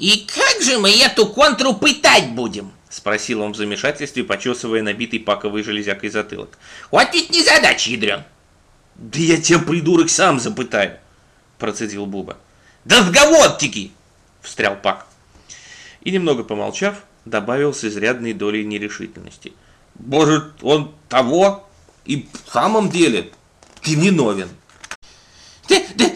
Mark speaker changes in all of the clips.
Speaker 1: И как же мы эту контру пытать будем? Спросил он в замешательстве, почесывая набитый паковой железякой затылок. Вот ведь не задача, ядрен.
Speaker 2: Да я тебя, придурок, сам запытаю, процедил Буба.
Speaker 1: Да сговортики!
Speaker 2: Встрял Пак. И немного помолчав, добавил с изрядной долей нерешительности. Может, он того и в самом деле ты виновен.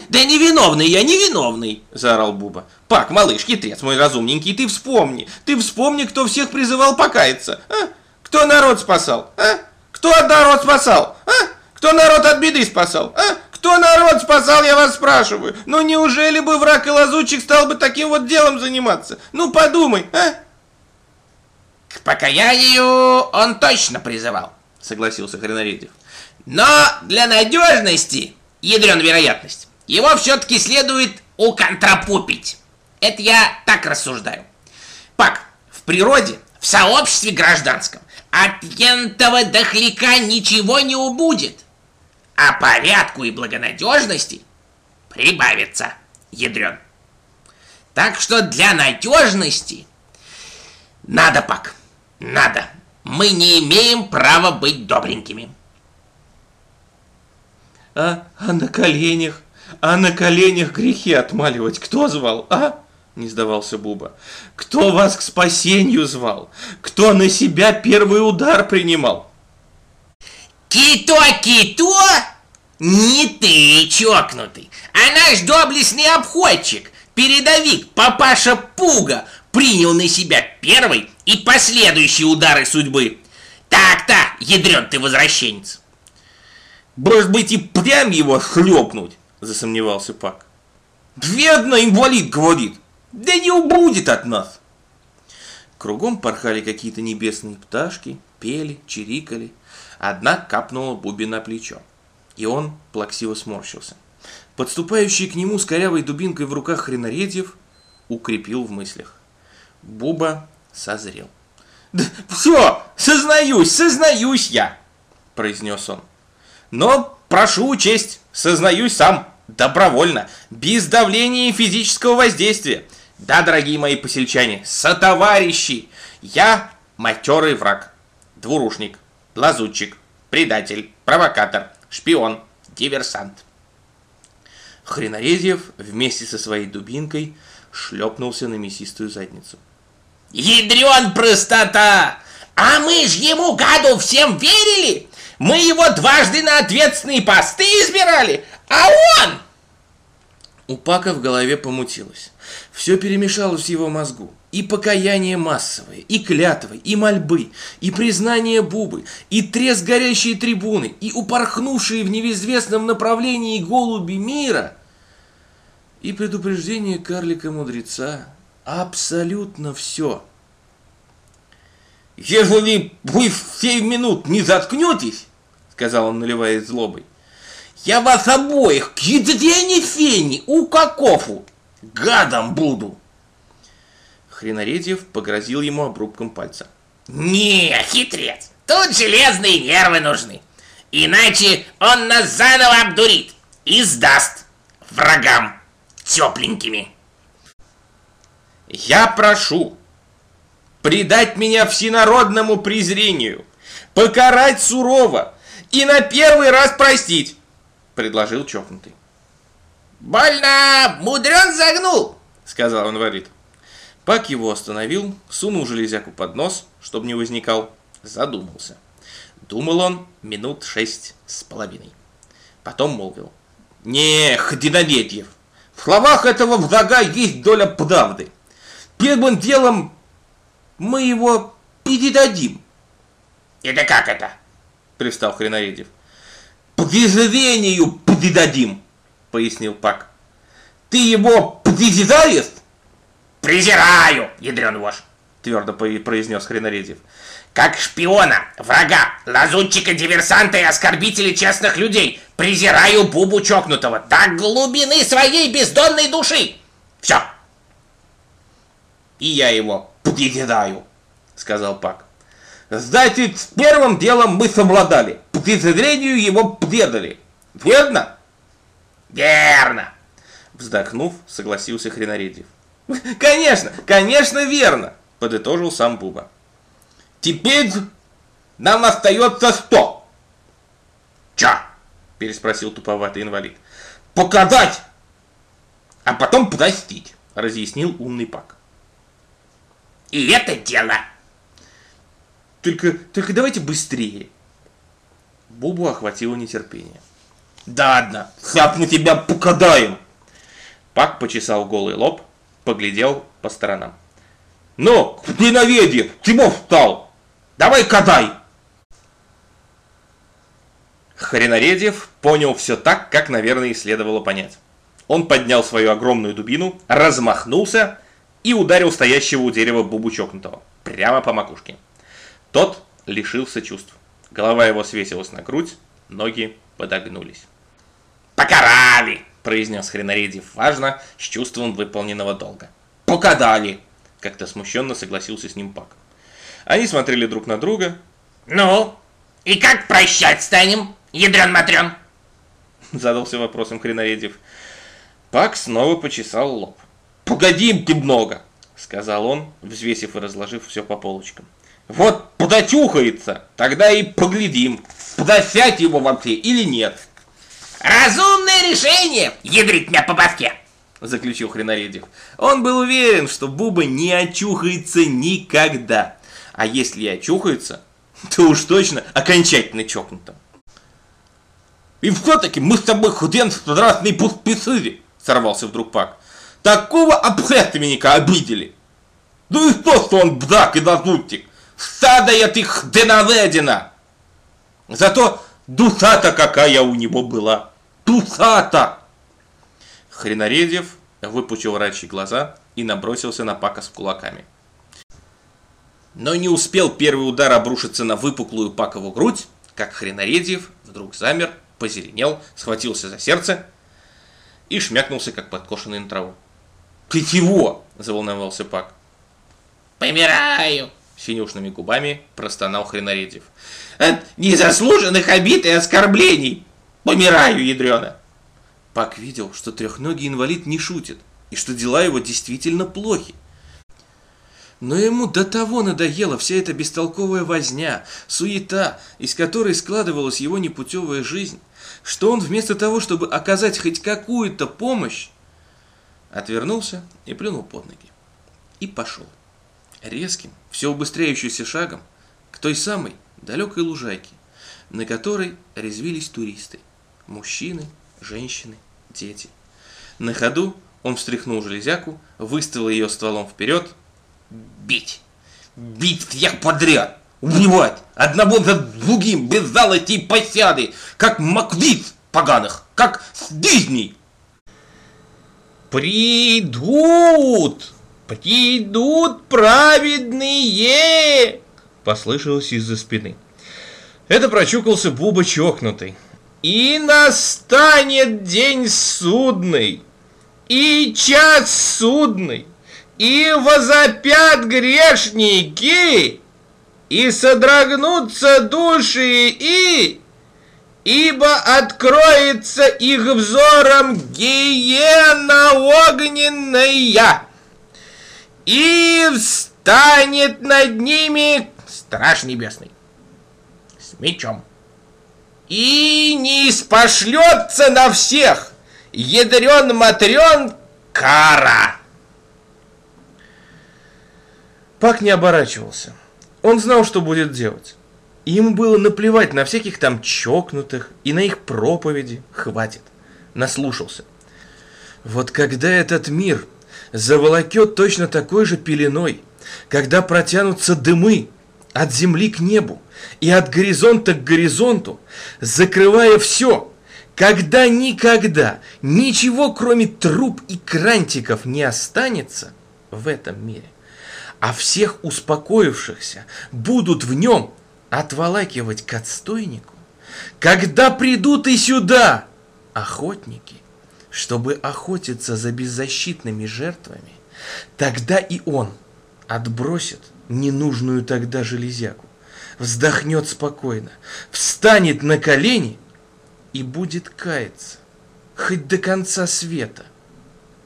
Speaker 1: Да, невиновный я, невиновный, заорал Буба. Пак, малыш, хитрец мой разумненький, ты вспомни, ты вспомни, кто всех призывал покаяться, а? Кто народ спасал, а? Кто народ спасал, а? Кто народ от беды спасал, а? Кто народ спасал, я вас спрашиваю? Ну неужели бы враг и лазутчик стал бы таким вот делом заниматься? Ну подумай, а? К покаянию он точно призывал, согласился Хренаредев. Но для надежности ядрен вероятность. Его все-таки следует уконтрапупить. Это я так рассуждаю. Пак, в природе, в сообществе гражданском от ентого дохляка ничего не убудет. А порядку и благонадежности прибавится, ядрен. Так что для надежности надо, Пак, надо. Мы не имеем права быть добренькими.
Speaker 2: А, а на коленях, а на коленях грехи отмаливать кто звал, а? Не сдавался Буба. Кто вас к спасению звал? Кто на себя первый удар принимал?
Speaker 1: Кито, кито? Не ты, чокнутый, а наш доблестный обходчик, передовик папаша Пуга, принял на себя первый и последующие удары судьбы. Так-то, ядрен ты возвращенец.
Speaker 2: Может быть и прям его хлепнуть, засомневался Пак. Бедно инвалид говорит, да не убудет от нас. Кругом порхали какие-то небесные пташки, пели, чирикали. Одна капнула Буби на плечо, и он плаксиво сморщился. Подступающий к нему с корявой дубинкой в руках хренаредьев укрепил в мыслях. Буба созрел.
Speaker 1: «Да все, сознаюсь, сознаюсь я!» – произнес он. Но прошу учесть, сознаюсь сам, добровольно, без давления и физического воздействия. Да, дорогие мои посельчане, сотоварищи, я матерый враг, двурушник, лазутчик, предатель, провокатор, шпион, диверсант.
Speaker 2: Хренорезьев вместе со своей дубинкой шлепнулся на мясистую задницу.
Speaker 1: Ядрен простота! А мы ж ему, гаду, всем верили! Мы его дважды на ответственные посты избирали, а он...
Speaker 2: У Пака в голове помутилось. Все перемешалось в его мозгу. И покаяние массовое, и клятвы, и мольбы, и признание Бубы, и треск горящей трибуны, и упорхнувшие в неизвестном направлении голуби мира, и предупреждение карлика-мудреца. Абсолютно все.
Speaker 1: «Если вы в семь минут не заткнетесь, — сказал он, наливаясь злобой, — я вас обоих к ядрене фени у какофу гадом буду!»
Speaker 2: Хренаредьев погрозил ему обрубком пальца.
Speaker 1: «Не, хитрец, тут железные нервы нужны, иначе он нас заново обдурит и сдаст врагам тепленькими». «Я прошу, предать меня всенародному презрению, покарать сурово и на первый раз простить, предложил чокнутый. Больно мудрен загнул, сказал он инвалид.
Speaker 2: Пак его остановил, сунул железяку под нос, чтобы не возникал, задумался. Думал он минут шесть с половиной. Потом молвил.
Speaker 1: «Не, Ходиноведьев, в словах этого врага есть доля правды. Первым делом мы его передадим. Это как это? Пристал Хренаредев. Презрению передадим, пояснил Пак. Ты его презираешь? Презираю, ядрен вож, твердо произнес Хренаредев. Как шпиона, врага, лазутчика, диверсанта и оскорбителя честных людей, презираю Бубу чокнутого до глубины своей бездонной души. Все. И я его «Презираю», — сказал Пак. «Значит, с первым делом мы совладали. Презрению его предали. Верно?» «Верно!» Вздохнув, согласился Хренаредьев. Конечно, конечно, верно, подытожил сам Буба.
Speaker 2: Теперь нам остается что?
Speaker 1: Ча? Переспросил туповатый инвалид.
Speaker 2: Показать, а потом простить,
Speaker 1: разъяснил умный Пак.
Speaker 2: И это дело.
Speaker 1: Только, только давайте быстрее. Бубу охватило нетерпение.
Speaker 2: Да ладно, сейчас мы тебя покадаем.
Speaker 1: Пак почесал голый лоб, поглядел по сторонам.
Speaker 2: Ну, хреноведи, чего встал? Давай кадай!
Speaker 1: Хренаредьев понял все так, как, наверное, и следовало понять. Он поднял свою огромную дубину, размахнулся и ударил стоящего у дерева Бубу чокнутого прямо по макушке. Тот лишился чувств. Голова его свесилась на грудь, ноги подогнулись.
Speaker 2: «Покарали!»
Speaker 1: – произнес Хренаредьев важно, с чувством выполненного долга. «Покадали!» – как-то смущенно согласился с ним Пак. Они смотрели друг на друга.
Speaker 2: «Ну, и как прощать станем, ядрен-матрен?»
Speaker 1: – задался вопросом Хренаредьев. Пак снова почесал лоб.
Speaker 2: «Погоди немного!»
Speaker 1: – сказал он, взвесив и разложив все по полочкам.
Speaker 2: «Вот подочухается, тогда и поглядим, подосять его вообще или нет!» «Разумное решение, ядрить меня по башке!»
Speaker 1: Заключил Хренаредьев. Он был уверен, что Буба не очухается никогда. А если и очухается, то уж точно окончательно чокнутым.
Speaker 2: «И все-таки мы с тобой худен страстные пусписыри!» Сорвался вдруг Пак. «Такого общественника обидели!» «Ну и что, что он бдак и дозутик? Стадо я ты хденаведина!» Зато душа-то какая у него была! Душа-то!
Speaker 1: Хренаредьев выпучил рачьи глаза и набросился на Пака с кулаками. Но не успел первый удар обрушиться на выпуклую Пакову грудь, как Хренаредьев вдруг замер, позеленел, схватился за сердце и шмякнулся, как подкошенный на траву.
Speaker 2: «Ты чего?»
Speaker 1: – заволновался Пак.
Speaker 2: «Помираю!»
Speaker 1: – синюшными губами простонал Хренаредьев.
Speaker 2: «От незаслуженных обид и оскорблений! Помираю, ядрена!»
Speaker 1: Пак видел, что трехногий инвалид не шутит, и что дела его действительно плохи. Но ему до того надоела вся эта бестолковая возня, суета, из которой складывалась его непутевая жизнь, что он вместо того, чтобы оказать хоть какую-то помощь, отвернулся и плюнул под ноги. И пошел. Резким, все убыстряющимся шагом к той самой далекой лужайке, на которой резвились туристы. Мужчины, женщины, дети. На ходу он встряхнул железяку, выставил ее стволом вперед.
Speaker 2: Бить! Бить всех подряд! Убивать! Одного за другим, без залости и посяды! Как маквиц поганых! Как с Дисней!
Speaker 1: «Придут! Придут праведные!» Послышалось из-за спины. Это прочукался Буба чокнутый. «И настанет день судный, и час судный, и возопят грешники, и содрогнутся души, и...» ибо откроется их взором гиена огненная, и встанет над ними страж небесный с мечом, и не спошлется на всех ядрен-матрен кара. Пак не оборачивался. Он знал, что будет делать. И ему было наплевать на всяких там чокнутых и на их проповеди. Хватит. Наслушался. Вот когда этот мир заволокет точно такой же пеленой, когда протянутся дымы от земли к небу и от горизонта к горизонту, закрывая все, когда никогда ничего кроме труб и крантиков не останется в этом мире, а всех успокоившихся будут в нем – отволакивать к отстойнику, когда придут и сюда охотники, чтобы охотиться за беззащитными жертвами, тогда и он отбросит ненужную тогда железяку, вздохнет спокойно, встанет на колени и будет каяться, хоть до конца света.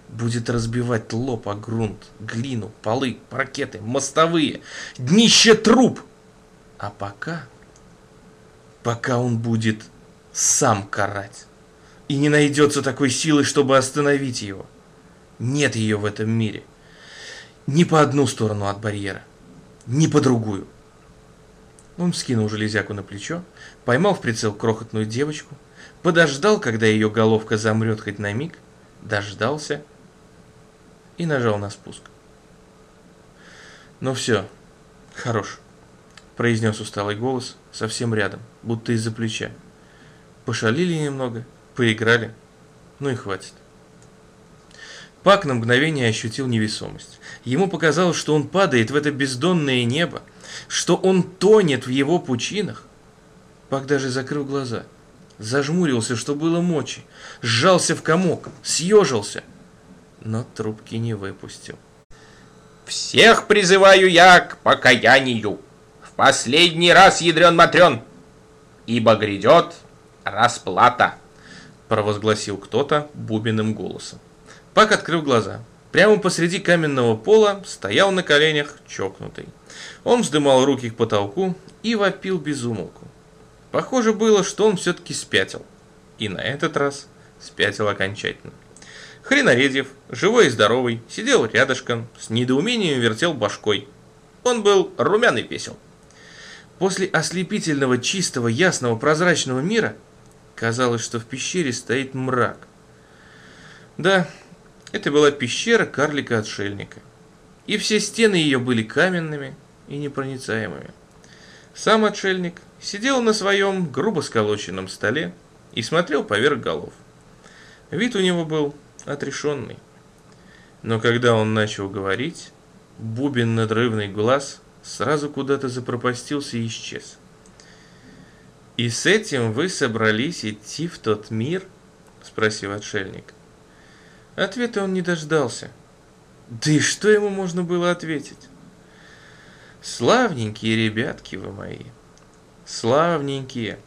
Speaker 2: будет разбивать лоб о грунт, глину, полы, паркеты, мостовые, днище труб. А пока, пока он будет сам карать. И не найдется такой силы, чтобы остановить его. Нет ее в этом мире. Ни по одну сторону от барьера, ни по другую. Он скинул железяку на плечо, поймал в прицел крохотную девочку, подождал, когда ее головка замрет хоть на миг, дождался и нажал на спуск. «Ну все, хорош», – произнес усталый голос совсем рядом, будто из-за плеча. Пошалили немного, поиграли, ну и хватит. Пак на мгновение ощутил невесомость. Ему показалось, что он падает в это бездонное небо, что он тонет в его пучинах. Пак даже закрыл глаза, зажмурился, что было мочи, сжался в комок, съежился – но трубки не выпустил.
Speaker 1: «Всех призываю я к покаянию, последний раз, ядрен матрен, ибо грядет расплата»,
Speaker 2: провозгласил кто-то бубенным голосом. Пак открыл глаза. Прямо посреди каменного пола стоял на коленях чокнутый. Он вздымал руки к потолку и вопил безумолку. Похоже было, что он все-таки спятил. И на этот раз спятил окончательно. Хренаредьев, живой и здоровый, сидел рядышком, с недоумением вертел башкой. Он был румяный песел. После ослепительного, чистого, ясного, прозрачного мира казалось, что в пещере стоит мрак. Да, это была пещера карлика-отшельника. И все стены ее были каменными и непроницаемыми. Сам отшельник сидел на своем грубо сколоченном столе и смотрел поверх голов. Вид у него был отрешенный. Но когда он начал говорить, бубен надрывный глаз сразу куда-то запропастился и исчез. «И с этим вы собрались идти в тот мир?» – спросил отшельник. Ответа он не дождался. Да и что ему можно было ответить? Славненькие ребятки вы мои. Славненькие.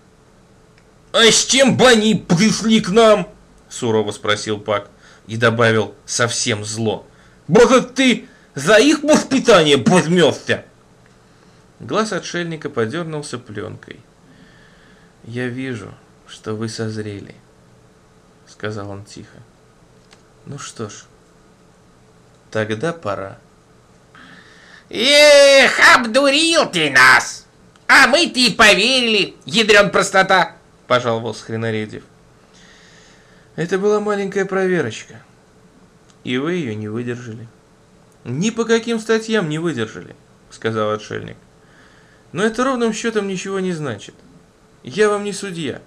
Speaker 1: А с чем бы они пришли к нам? Сурово спросил Пак
Speaker 2: и добавил совсем зло.
Speaker 1: «Может, ты за их воспитание возьмешься?»
Speaker 2: Глаз отшельника подернулся пленкой. «Я вижу, что вы созрели», — сказал он тихо. «Ну что ж, тогда пора».
Speaker 1: «Эх, обдурил ты нас! А мы-то и поверили, ядрен простота!» — пожаловался Хренаредев.
Speaker 2: Это была маленькая проверочка. И вы ее не выдержали. Ни по каким статьям не выдержали, сказал отшельник. Но это ровным счетом ничего не значит. Я вам не судья.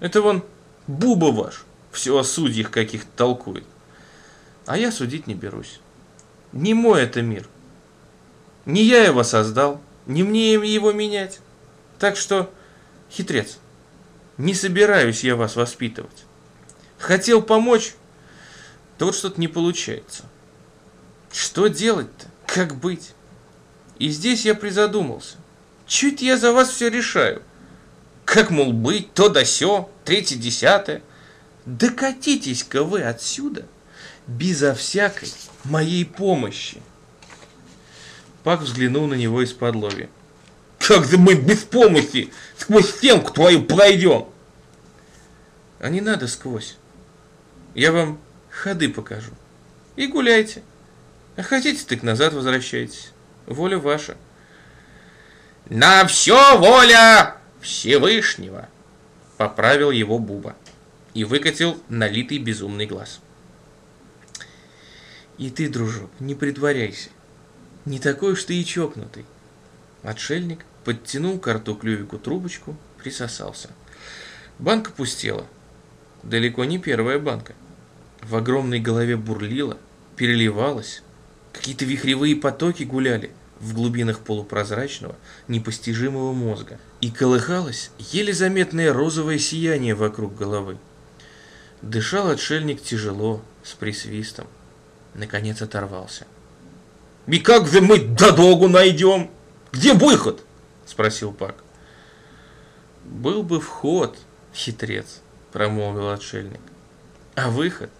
Speaker 2: Это вон Буба ваш, все о судьях каких-то толкует. А я судить не берусь. Не мой это мир. Не я его создал, не мне его менять. Так что, хитрец, не собираюсь я вас воспитывать. Хотел помочь, то вот что-то не получается. Что делать-то? Как быть? И здесь я призадумался. Чуть я за вас все решаю. Как, мол, быть, то да сё, третье, десятое. Докатитесь-ка вы отсюда безо всякой моей помощи. Пак взглянул на него из-под лови.
Speaker 1: Как же мы без помощи сквозь стенку твою пройдем?
Speaker 2: А не надо сквозь. Я вам ходы покажу. И гуляйте. А хотите, так назад возвращайтесь. Воля ваша.
Speaker 1: На все воля Всевышнего,
Speaker 2: поправил его Буба и выкатил налитый безумный глаз. И ты, дружок, не притворяйся. Не такой уж ты и чокнутый. Отшельник подтянул к рту клювику трубочку, присосался. Банка пустела. Далеко не первая банка. В огромной голове бурлило, переливалось. Какие-то вихревые потоки гуляли в глубинах полупрозрачного, непостижимого мозга. И колыхалось еле заметное розовое сияние вокруг головы. Дышал отшельник тяжело, с присвистом. Наконец оторвался.
Speaker 1: «И как же мы дорогу найдем? Где выход?» Спросил Пак.
Speaker 2: «Был бы вход, хитрец», промолвил отшельник. «А выход